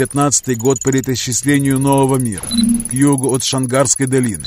Пятнадцатый год по летоисчислению нового мира. К югу от Шангарской долины.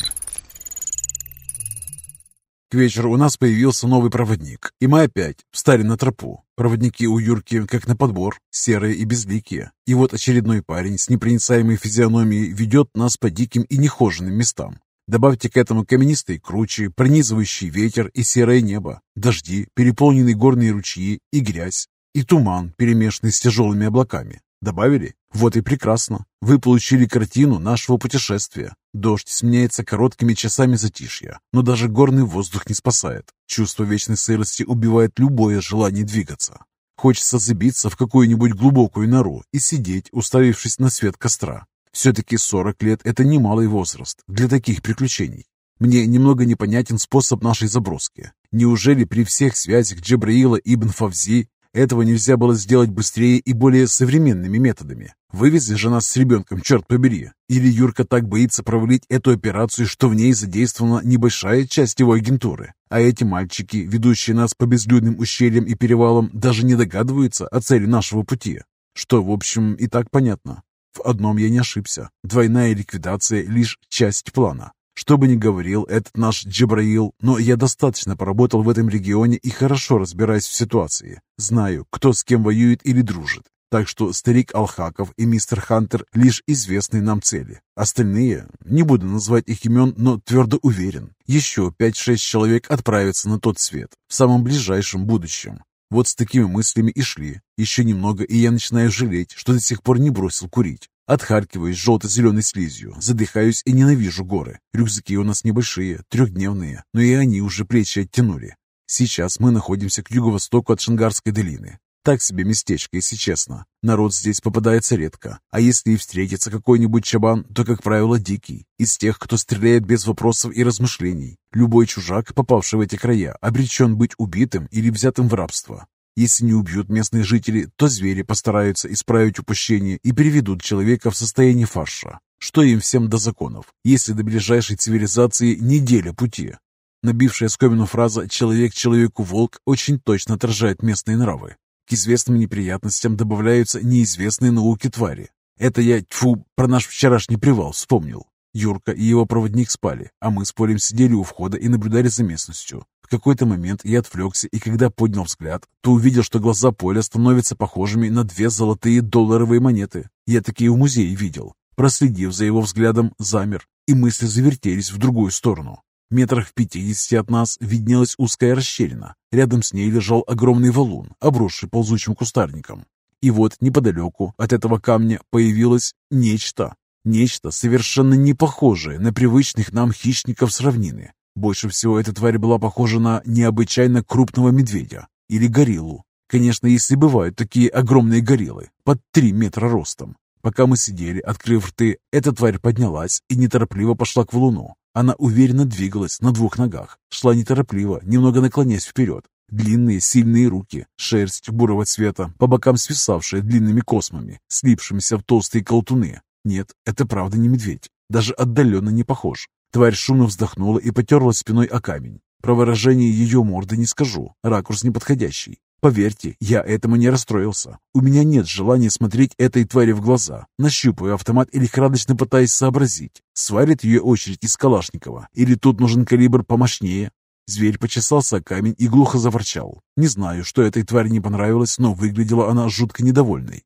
К вечеру у нас появился новый проводник, и мы опять встали на тропу. Проводники у Юрки, как на подбор, серые и безликие. И вот очередной парень с непроницаемой физиономией ведет нас по диким и нехоженным местам. Добавьте к этому каменистые кручи, пронизывающий ветер и серое небо, дожди, переполненные горные ручьи и грязь, и туман, перемешанный с тяжелыми облаками. Добавили? Вот и прекрасно. Вы получили картину нашего путешествия. Дождь сменяется короткими часами затишья, но даже горный воздух не спасает. Чувство вечной сырости убивает любое желание двигаться. Хочется забиться в какую-нибудь глубокую нору и сидеть, уставившись на свет костра. Все-таки 40 лет – это немалый возраст для таких приключений. Мне немного непонятен способ нашей заброски. Неужели при всех связях Джабраила ибн Фавзи этого нельзя было сделать быстрее и более современными методами. Вывезли же нас с ребенком, черт побери. Или Юрка так боится провалить эту операцию, что в ней задействована небольшая часть его агентуры. А эти мальчики, ведущие нас по безлюдным ущельям и перевалам, даже не догадываются о цели нашего пути. Что, в общем, и так понятно. В одном я не ошибся. Двойная ликвидация – лишь часть плана. Что бы ни говорил этот наш Джабраил, но я достаточно поработал в этом регионе и хорошо разбираюсь в ситуации. Знаю, кто с кем воюет или дружит. Так что старик Алхаков и мистер Хантер лишь известные нам цели. Остальные, не буду называть их имен, но твердо уверен, еще 5-6 человек отправятся на тот свет в самом ближайшем будущем. Вот с такими мыслями и шли. Еще немного, и я начинаю жалеть, что до сих пор не бросил курить. Отхаркиваюсь желто-зеленой слизью, задыхаюсь и ненавижу горы. Рюкзаки у нас небольшие, трехдневные, но и они уже плечи оттянули. Сейчас мы находимся к юго-востоку от Шангарской долины. Так себе местечко, если честно. Народ здесь попадается редко, а если и встретится какой-нибудь чабан, то, как правило, дикий, из тех, кто стреляет без вопросов и размышлений. Любой чужак, попавший в эти края, обречен быть убитым или взятым в рабство. Если не убьют местные жители, то звери постараются исправить упущение и переведут человека в состояние фарша. Что им всем до законов, если до ближайшей цивилизации неделя пути? Набившая скомину фраза «человек человеку волк» очень точно отражает местные нравы. К известным неприятностям добавляются неизвестные науки твари. Это я, тьфу, про наш вчерашний привал вспомнил. Юрка и его проводник спали, а мы с Полем сидели у входа и наблюдали за местностью. Какой-то момент я отвлекся, и когда поднял взгляд, то увидел, что глаза Поля становятся похожими на две золотые долларовые монеты. Я такие в музее видел. Проследив за его взглядом, замер, и мысли завертелись в другую сторону. Метрах в пятидесяти от нас виднелась узкая расщелина. Рядом с ней лежал огромный валун, обросший ползучим кустарником. И вот неподалеку от этого камня появилось нечто. Нечто совершенно не похожее на привычных нам хищников с равнины. Больше всего эта тварь была похожа на необычайно крупного медведя или гориллу. Конечно, если бывают такие огромные гориллы, под три метра ростом. Пока мы сидели, открыв рты, эта тварь поднялась и неторопливо пошла к валуну. Она уверенно двигалась на двух ногах, шла неторопливо, немного наклоняясь вперед. Длинные, сильные руки, шерсть бурого цвета, по бокам свисавшая длинными космами, слипшимися в толстые колтуны, нет, это правда не медведь. Даже отдаленно не похож. Тварь шумно вздохнула и потерла спиной о камень. Про выражение ее морды не скажу, ракурс неподходящий. Поверьте, я этому не расстроился. У меня нет желания смотреть этой твари в глаза. Нащупаю автомат и лихорадочно пытаясь сообразить, сварит ее очередь из Калашникова, или тут нужен калибр помощнее. Зверь почесался о камень и глухо заворчал. Не знаю, что этой твари не понравилось, но выглядела она жутко недовольной.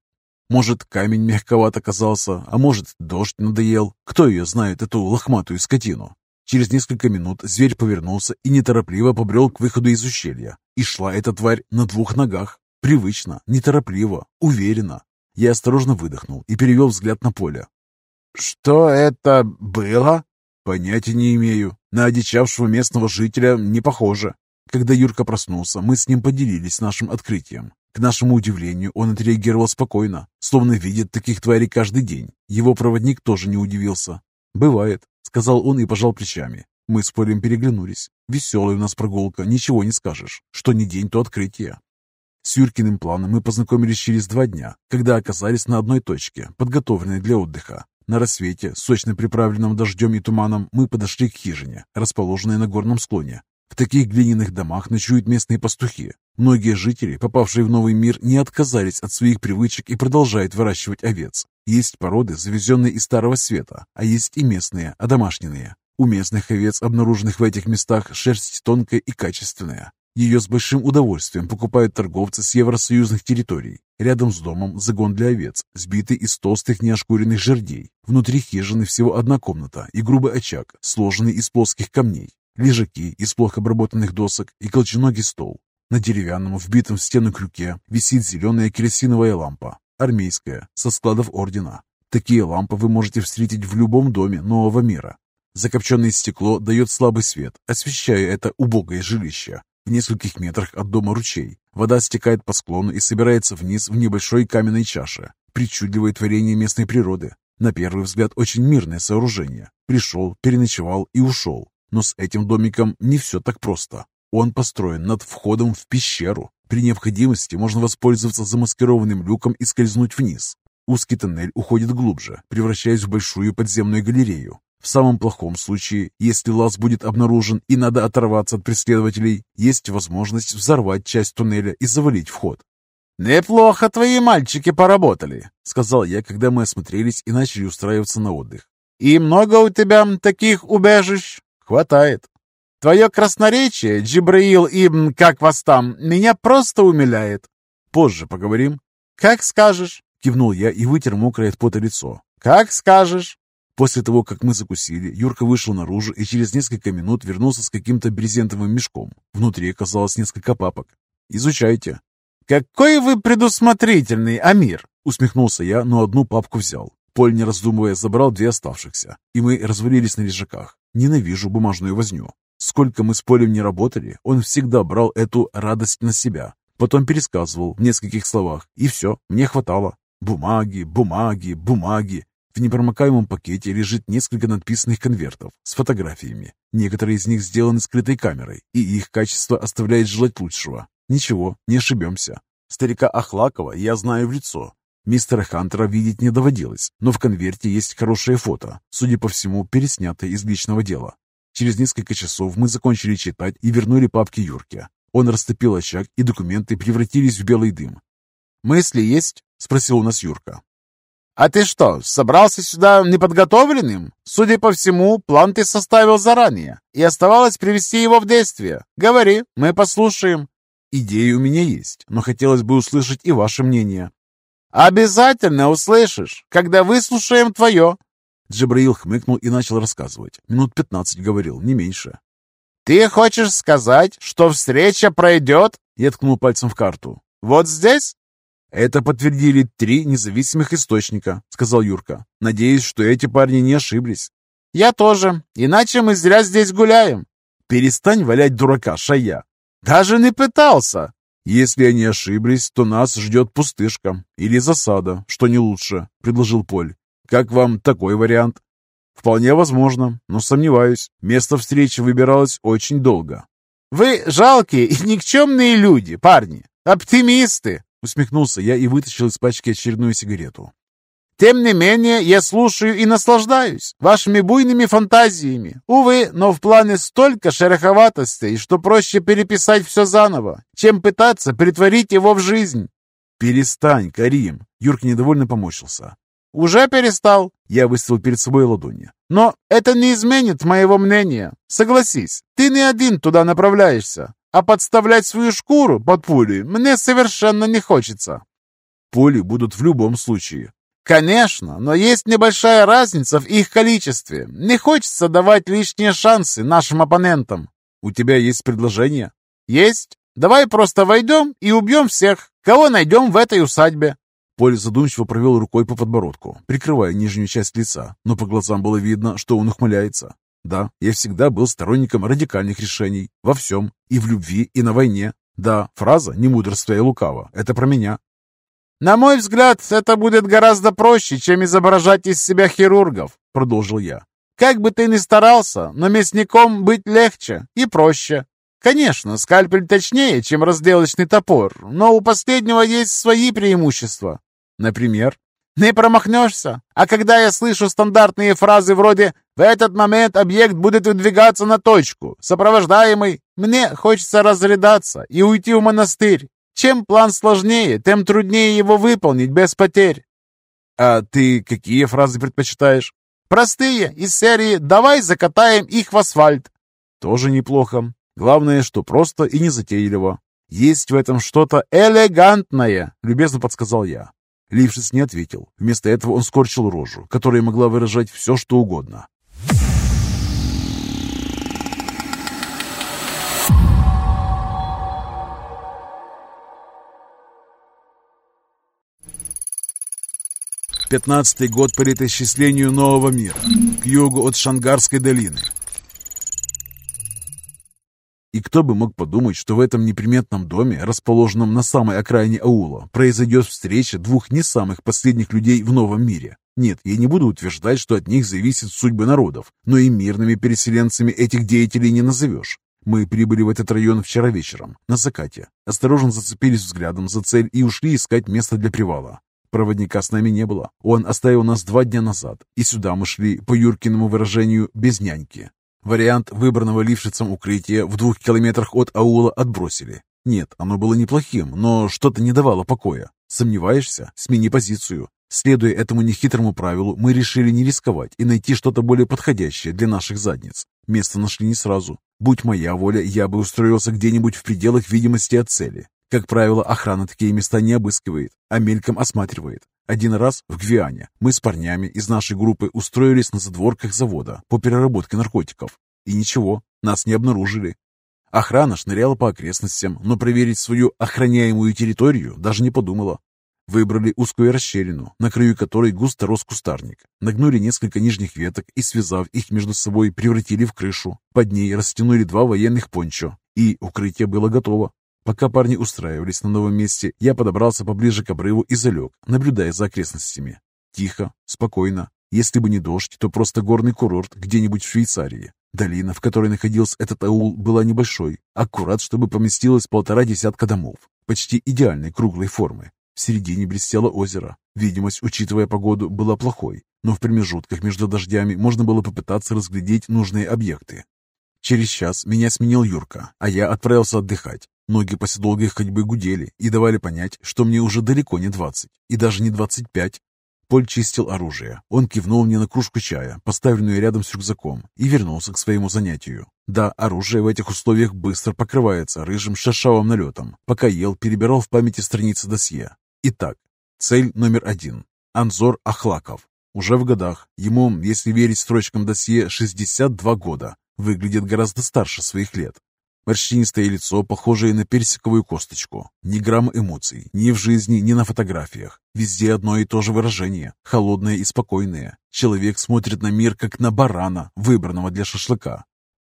Может, камень мягковат оказался, а может, дождь надоел. Кто ее знает, эту лохматую скотину? Через несколько минут зверь повернулся и неторопливо побрел к выходу из ущелья. И шла эта тварь на двух ногах. Привычно, неторопливо, уверенно. Я осторожно выдохнул и перевел взгляд на поле. «Что это было?» «Понятия не имею. На одичавшего местного жителя не похоже». Когда Юрка проснулся, мы с ним поделились нашим открытием. К нашему удивлению, он отреагировал спокойно, словно видит таких тварей каждый день. Его проводник тоже не удивился. «Бывает», — сказал он и пожал плечами. Мы с Полем переглянулись. Веселая у нас прогулка, ничего не скажешь. Что не день, то открытие. С Юркиным планом мы познакомились через два дня, когда оказались на одной точке, подготовленной для отдыха. На рассвете, сочно приправленном дождем и туманом, мы подошли к хижине, расположенной на горном склоне. В таких глиняных домах ночуют местные пастухи. Многие жители, попавшие в новый мир, не отказались от своих привычек и продолжают выращивать овец. Есть породы, завезенные из Старого Света, а есть и местные, одомашненные. У местных овец, обнаруженных в этих местах, шерсть тонкая и качественная. Ее с большим удовольствием покупают торговцы с евросоюзных территорий. Рядом с домом загон для овец, сбитый из толстых неошкуренных жердей. Внутри хижины всего одна комната и грубый очаг, сложенный из плоских камней. Лежаки из плохо обработанных досок и колченогий стол. На деревянном, вбитом в стену крюке, висит зеленая керосиновая лампа, армейская, со складов ордена. Такие лампы вы можете встретить в любом доме нового мира. Закопченное стекло дает слабый свет, освещая это убогое жилище. В нескольких метрах от дома ручей. Вода стекает по склону и собирается вниз в небольшой каменной чаше. Причудливое творение местной природы. На первый взгляд очень мирное сооружение. Пришел, переночевал и ушел. Но с этим домиком не все так просто. Он построен над входом в пещеру. При необходимости можно воспользоваться замаскированным люком и скользнуть вниз. Узкий тоннель уходит глубже, превращаясь в большую подземную галерею. В самом плохом случае, если лаз будет обнаружен и надо оторваться от преследователей, есть возможность взорвать часть туннеля и завалить вход. «Неплохо твои мальчики поработали», — сказал я, когда мы осмотрелись и начали устраиваться на отдых. «И много у тебя таких убежищ?» «Хватает. Твое красноречие, Джибраил Ибн, как вас там, меня просто умиляет». «Позже поговорим». «Как скажешь», — кивнул я и вытер мокрое от пота лицо. «Как скажешь». После того, как мы закусили, Юрка вышел наружу и через несколько минут вернулся с каким-то брезентовым мешком. Внутри оказалось несколько папок. «Изучайте». «Какой вы предусмотрительный, Амир!» Усмехнулся я, но одну папку взял. Поль, не раздумывая, забрал две оставшихся, и мы развалились на лежаках. Ненавижу бумажную возню. Сколько мы с Полем не работали, он всегда брал эту радость на себя. Потом пересказывал в нескольких словах, и все, мне хватало. Бумаги, бумаги, бумаги. В непромокаемом пакете лежит несколько надписанных конвертов с фотографиями. Некоторые из них сделаны скрытой камерой, и их качество оставляет желать лучшего. Ничего, не ошибемся. Старика Ахлакова я знаю в лицо. Мистера Хантера видеть не доводилось, но в конверте есть хорошее фото, судя по всему, переснятое из личного дела. Через несколько часов мы закончили читать и вернули папки Юрке. Он растопил очаг, и документы превратились в белый дым. «Мысли есть?» — спросил у нас Юрка. «А ты что, собрался сюда неподготовленным? Судя по всему, план ты составил заранее, и оставалось привести его в действие. Говори, мы послушаем». «Идеи у меня есть, но хотелось бы услышать и ваше мнение». «Обязательно услышишь, когда выслушаем твое». Джабраил хмыкнул и начал рассказывать. Минут пятнадцать говорил, не меньше. «Ты хочешь сказать, что встреча пройдет?» Я ткнул пальцем в карту. «Вот здесь?» «Это подтвердили три независимых источника», — сказал Юрка. «Надеюсь, что эти парни не ошиблись». «Я тоже. Иначе мы зря здесь гуляем». «Перестань валять дурака, Шая». «Даже не пытался». «Если они ошиблись, то нас ждет пустышка или засада, что не лучше», — предложил Поль. «Как вам такой вариант?» «Вполне возможно, но сомневаюсь. Место встречи выбиралось очень долго». «Вы жалкие и никчемные люди, парни. Оптимисты. Усмехнулся я и вытащил из пачки очередную сигарету. «Тем не менее, я слушаю и наслаждаюсь вашими буйными фантазиями. Увы, но в плане столько шероховатостей, что проще переписать все заново, чем пытаться притворить его в жизнь». «Перестань, Карим!» Юрка недовольно помочился. «Уже перестал?» Я выставил перед собой ладони. «Но это не изменит моего мнения. Согласись, ты не один туда направляешься а подставлять свою шкуру под пули мне совершенно не хочется. Пули будут в любом случае. Конечно, но есть небольшая разница в их количестве. Не хочется давать лишние шансы нашим оппонентам. У тебя есть предложение? Есть. Давай просто войдем и убьем всех, кого найдем в этой усадьбе. Поль задумчиво провел рукой по подбородку, прикрывая нижнюю часть лица, но по глазам было видно, что он ухмыляется. Да, я всегда был сторонником радикальных решений. Во всем. И в любви, и на войне. Да, фраза «не мудрствуя лукаво» — это про меня. «На мой взгляд, это будет гораздо проще, чем изображать из себя хирургов», — продолжил я. «Как бы ты ни старался, но мясником быть легче и проще. Конечно, скальпель точнее, чем разделочный топор, но у последнего есть свои преимущества. Например, не промахнешься. А когда я слышу стандартные фразы вроде «в этот момент объект будет выдвигаться на точку, сопровождаемый», Мне хочется разрядаться и уйти в монастырь. Чем план сложнее, тем труднее его выполнить без потерь. А ты какие фразы предпочитаешь? Простые, из серии «давай закатаем их в асфальт». Тоже неплохо. Главное, что просто и незатейливо. Есть в этом что-то элегантное, любезно подсказал я. Лившиц не ответил. Вместо этого он скорчил рожу, которая могла выражать все, что угодно. Пятнадцатый год по летоисчислению нового мира, к югу от Шангарской долины. И кто бы мог подумать, что в этом неприметном доме, расположенном на самой окраине аула, произойдет встреча двух не самых последних людей в новом мире. Нет, я не буду утверждать, что от них зависит судьба народов, но и мирными переселенцами этих деятелей не назовешь. Мы прибыли в этот район вчера вечером, на закате. Осторожно зацепились взглядом за цель и ушли искать место для привала. Проводника с нами не было. Он оставил нас два дня назад, и сюда мы шли, по Юркиному выражению, без няньки. Вариант выбранного лившицем укрытия в двух километрах от аула отбросили. Нет, оно было неплохим, но что-то не давало покоя. Сомневаешься? Смени позицию. Следуя этому нехитрому правилу, мы решили не рисковать и найти что-то более подходящее для наших задниц. Место нашли не сразу. Будь моя воля, я бы устроился где-нибудь в пределах видимости от цели. Как правило, охрана такие места не обыскивает, а мельком осматривает. Один раз в Гвиане мы с парнями из нашей группы устроились на задворках завода по переработке наркотиков. И ничего, нас не обнаружили. Охрана шныряла по окрестностям, но проверить свою охраняемую территорию даже не подумала. Выбрали узкую расщелину, на краю которой густо рос кустарник. Нагнули несколько нижних веток и, связав их между собой, превратили в крышу. Под ней растянули два военных пончо, и укрытие было готово. Пока парни устраивались на новом месте, я подобрался поближе к обрыву и залег, наблюдая за окрестностями. Тихо, спокойно. Если бы не дождь, то просто горный курорт где-нибудь в Швейцарии. Долина, в которой находился этот аул, была небольшой, аккурат, чтобы поместилось полтора десятка домов, почти идеальной круглой формы. В середине блестело озеро. Видимость, учитывая погоду, была плохой, но в промежутках между дождями можно было попытаться разглядеть нужные объекты. Через час меня сменил Юрка, а я отправился отдыхать. Ноги после долгой ходьбы гудели и давали понять, что мне уже далеко не двадцать и даже не двадцать пять. Поль чистил оружие. Он кивнул мне на кружку чая, поставленную рядом с рюкзаком, и вернулся к своему занятию. Да, оружие в этих условиях быстро покрывается рыжим шершавым налетом, пока ел, перебирал в памяти страницы досье. Итак, цель номер один. Анзор Ахлаков. Уже в годах. Ему, если верить строчкам досье, 62 года. Выглядит гораздо старше своих лет. Морщинистое лицо, похожее на персиковую косточку. Ни грамма эмоций, ни в жизни, ни на фотографиях. Везде одно и то же выражение, холодное и спокойное. Человек смотрит на мир, как на барана, выбранного для шашлыка.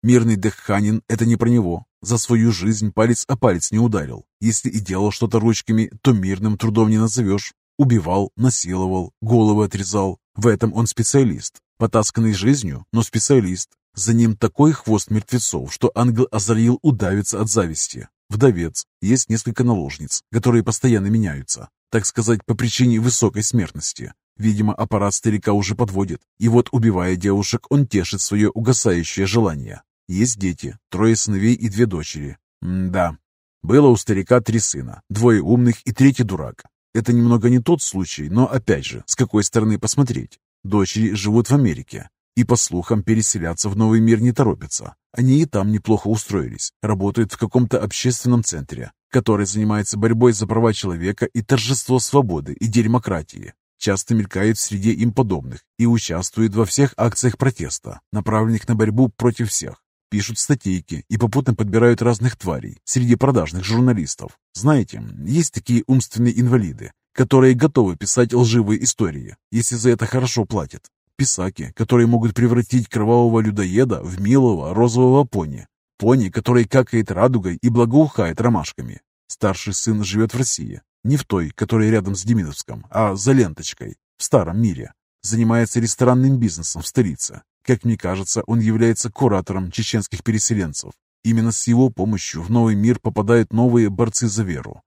Мирный Дехханин – это не про него. За свою жизнь палец о палец не ударил. Если и делал что-то ручками, то мирным трудом не назовешь. Убивал, насиловал, головы отрезал. В этом он специалист. Потасканный жизнью, но специалист. За ним такой хвост мертвецов, что ангел Азарил удавится от зависти. Вдовец. Есть несколько наложниц, которые постоянно меняются. Так сказать, по причине высокой смертности. Видимо, аппарат старика уже подводит. И вот, убивая девушек, он тешит свое угасающее желание. Есть дети, трое сыновей и две дочери. М да. Было у старика три сына, двое умных и третий дурак. Это немного не тот случай, но опять же, с какой стороны посмотреть. Дочери живут в Америке, и, по слухам, переселяться в новый мир не торопятся. Они и там неплохо устроились, работают в каком-то общественном центре, который занимается борьбой за права человека и торжество свободы и демократии. Часто мелькают в среде им подобных и участвуют во всех акциях протеста, направленных на борьбу против всех. Пишут статейки и попутно подбирают разных тварей среди продажных журналистов. Знаете, есть такие умственные инвалиды, которые готовы писать лживые истории, если за это хорошо платят. Писаки, которые могут превратить кровавого людоеда в милого розового пони. Пони, который какает радугой и благоухает ромашками. Старший сын живет в России. Не в той, которая рядом с Демидовском, а за ленточкой, в старом мире. Занимается ресторанным бизнесом в столице. Как мне кажется, он является куратором чеченских переселенцев. Именно с его помощью в новый мир попадают новые борцы за веру.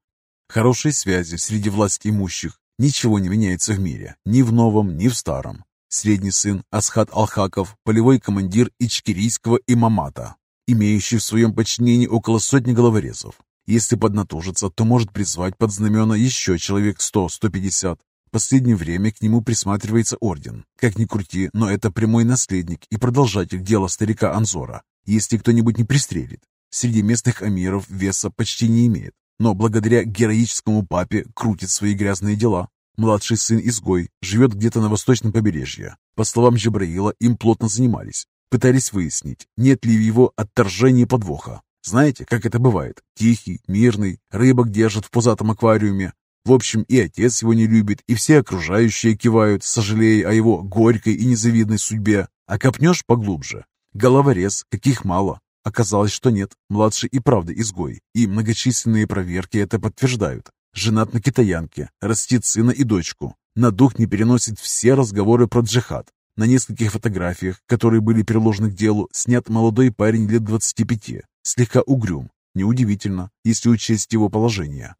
Хорошие связи среди власти имущих. Ничего не меняется в мире, ни в новом, ни в старом. Средний сын Асхат Алхаков, полевой командир Ичкирийского имамата. имеющий в своем подчинении около сотни головорезов. Если поднатужится, то может призвать под знамена еще человек 100-150. В последнее время к нему присматривается орден. Как ни крути, но это прямой наследник и продолжатель дела старика Анзора, если кто-нибудь не пристрелит. Среди местных амиров веса почти не имеет, но благодаря героическому папе крутит свои грязные дела. Младший сын изгой, живет где-то на восточном побережье. По словам Джабраила, им плотно занимались. Пытались выяснить, нет ли в его отторжении подвоха. Знаете, как это бывает? Тихий, мирный, рыбок держат в пузатом аквариуме. В общем, и отец его не любит, и все окружающие кивают, сожалея о его горькой и незавидной судьбе. А копнешь поглубже. Головорез, каких мало. Оказалось, что нет, младший и правда изгой, и многочисленные проверки это подтверждают. Женат на китаянке, растит сына и дочку. На дух не переносит все разговоры про джихад. На нескольких фотографиях, которые были приложены к делу, снят молодой парень лет 25, слегка угрюм. Неудивительно, если учесть его положение.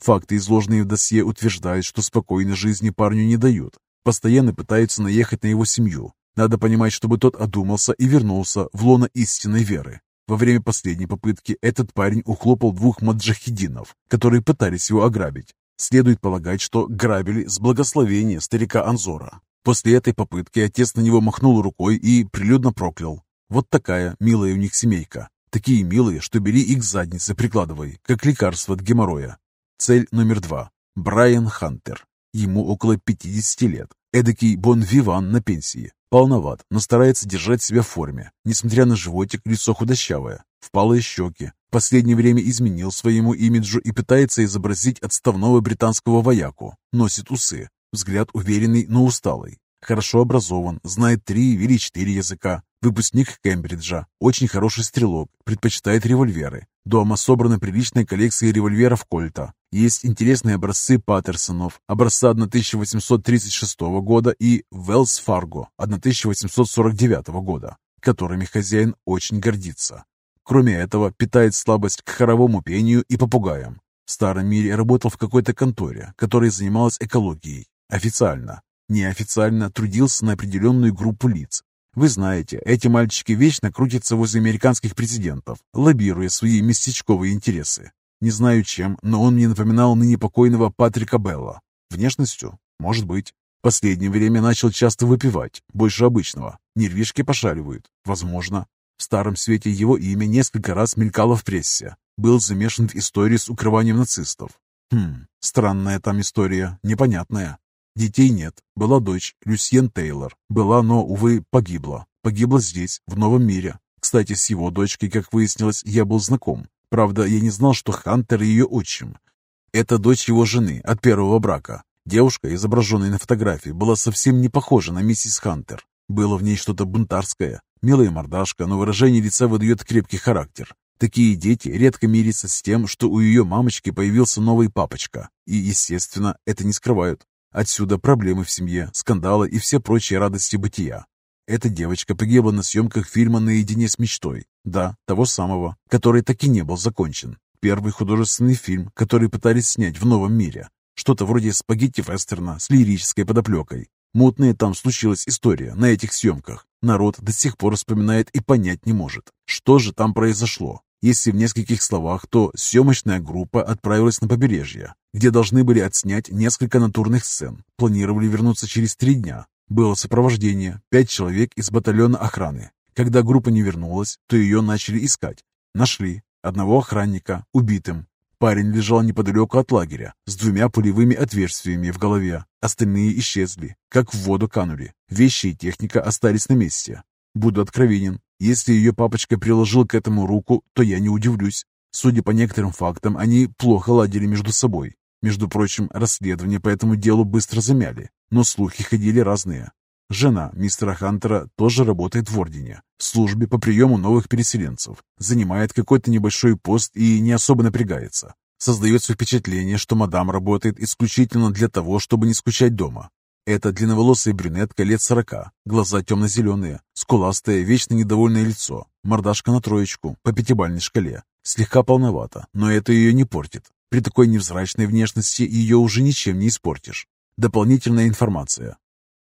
Факты, изложенные в досье, утверждают, что спокойной жизни парню не дают. Постоянно пытаются наехать на его семью. Надо понимать, чтобы тот одумался и вернулся в лоно истинной веры. Во время последней попытки этот парень ухлопал двух маджахидинов, которые пытались его ограбить. Следует полагать, что грабили с благословения старика Анзора. После этой попытки отец на него махнул рукой и прилюдно проклял. Вот такая милая у них семейка. Такие милые, что бери их к заднице прикладывай, как лекарство от геморроя. Цель номер два. Брайан Хантер. Ему около 50 лет. Эдакий бон-виван на пенсии. Полноват, но старается держать себя в форме. Несмотря на животик, лицо худощавое, впалые щеки. В последнее время изменил своему имиджу и пытается изобразить отставного британского вояку. Носит усы. Взгляд уверенный, но усталый. Хорошо образован, знает три или четыре языка. Выпускник Кембриджа, очень хороший стрелок, предпочитает револьверы. Дома собрана приличная коллекция револьверов Кольта. Есть интересные образцы Паттерсонов, образца 1836 года и Велс Фарго 1849 года, которыми хозяин очень гордится. Кроме этого, питает слабость к хоровому пению и попугаям. В старом мире работал в какой-то конторе, которая занималась экологией. Официально. Неофициально трудился на определенную группу лиц, вы знаете, эти мальчики вечно крутятся возле американских президентов, лоббируя свои местечковые интересы. Не знаю чем, но он мне напоминал ныне покойного Патрика Белла. Внешностью? Может быть. Последнее время начал часто выпивать, больше обычного. Нервишки пошаливают. Возможно. В Старом Свете его имя несколько раз мелькало в прессе. Был замешан в истории с укрыванием нацистов. Хм, странная там история, непонятная. Детей нет. Была дочь, Люсьен Тейлор. Была, но, увы, погибла. Погибла здесь, в новом мире. Кстати, с его дочкой, как выяснилось, я был знаком. Правда, я не знал, что Хантер ее отчим. Это дочь его жены от первого брака. Девушка, изображенная на фотографии, была совсем не похожа на миссис Хантер. Было в ней что-то бунтарское. Милая мордашка, но выражение лица выдает крепкий характер. Такие дети редко мирятся с тем, что у ее мамочки появился новый папочка. И, естественно, это не скрывают. Отсюда проблемы в семье, скандалы и все прочие радости бытия. Эта девочка погибла на съемках фильма «Наедине с мечтой». Да, того самого, который так и не был закончен. Первый художественный фильм, который пытались снять в новом мире. Что-то вроде спагетти-вестерна с лирической подоплекой. Мутная там случилась история на этих съемках. Народ до сих пор вспоминает и понять не может, что же там произошло. Если в нескольких словах, то съемочная группа отправилась на побережье, где должны были отснять несколько натурных сцен. Планировали вернуться через три дня. Было сопровождение, пять человек из батальона охраны. Когда группа не вернулась, то ее начали искать. Нашли. Одного охранника, убитым. Парень лежал неподалеку от лагеря, с двумя пулевыми отверстиями в голове. Остальные исчезли, как в воду канули. Вещи и техника остались на месте. Буду откровенен, если ее папочка приложил к этому руку, то я не удивлюсь. Судя по некоторым фактам, они плохо ладили между собой. Между прочим, расследование по этому делу быстро замяли, но слухи ходили разные. Жена мистера Хантера тоже работает в Ордене, в службе по приему новых переселенцев, занимает какой-то небольшой пост и не особо напрягается. Создается впечатление, что мадам работает исключительно для того, чтобы не скучать дома. Это длинноволосая брюнетка лет сорока, глаза темно-зеленые, скуластое, вечно недовольное лицо, мордашка на троечку по пятибальной шкале. Слегка полновато, но это ее не портит. При такой невзрачной внешности ее уже ничем не испортишь. Дополнительная информация.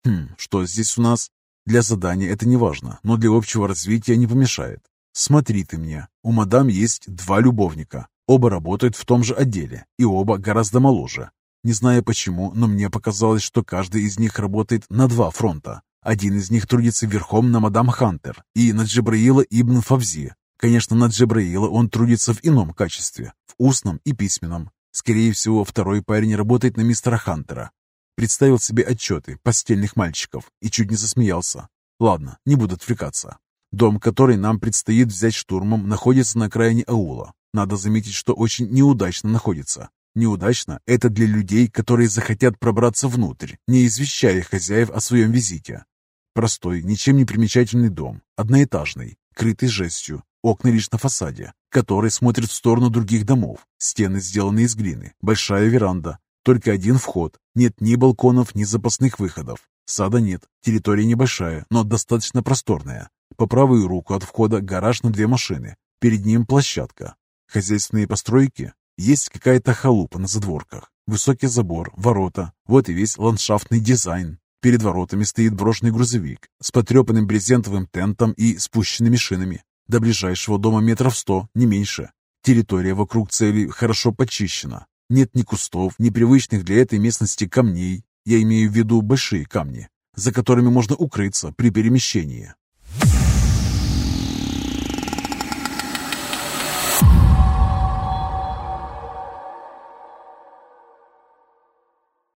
Хм, что здесь у нас? Для задания это не важно, но для общего развития не помешает. Смотри ты мне, у мадам есть два любовника. Оба работают в том же отделе, и оба гораздо моложе. Не знаю почему, но мне показалось, что каждый из них работает на два фронта. Один из них трудится верхом на мадам Хантер и на Джабраила ибн Фавзи. Конечно, на Джабраила он трудится в ином качестве, в устном и письменном. Скорее всего, второй парень работает на мистера Хантера. Представил себе отчеты постельных мальчиков и чуть не засмеялся. Ладно, не буду отвлекаться. Дом, который нам предстоит взять штурмом, находится на окраине аула. Надо заметить, что очень неудачно находится. Неудачно – это для людей, которые захотят пробраться внутрь, не извещая хозяев о своем визите. Простой, ничем не примечательный дом, одноэтажный, крытый жестью, окна лишь на фасаде, который смотрит в сторону других домов, стены сделаны из глины, большая веранда, только один вход, нет ни балконов, ни запасных выходов. Сада нет, территория небольшая, но достаточно просторная. По правую руку от входа гараж на две машины, перед ним площадка, Хозяйственные постройки? Есть какая-то халупа на задворках, высокий забор, ворота. Вот и весь ландшафтный дизайн. Перед воротами стоит брошенный грузовик с потрепанным брезентовым тентом и спущенными шинами. До ближайшего дома метров сто, не меньше. Территория вокруг цели хорошо почищена. Нет ни кустов, ни привычных для этой местности камней. Я имею в виду большие камни, за которыми можно укрыться при перемещении.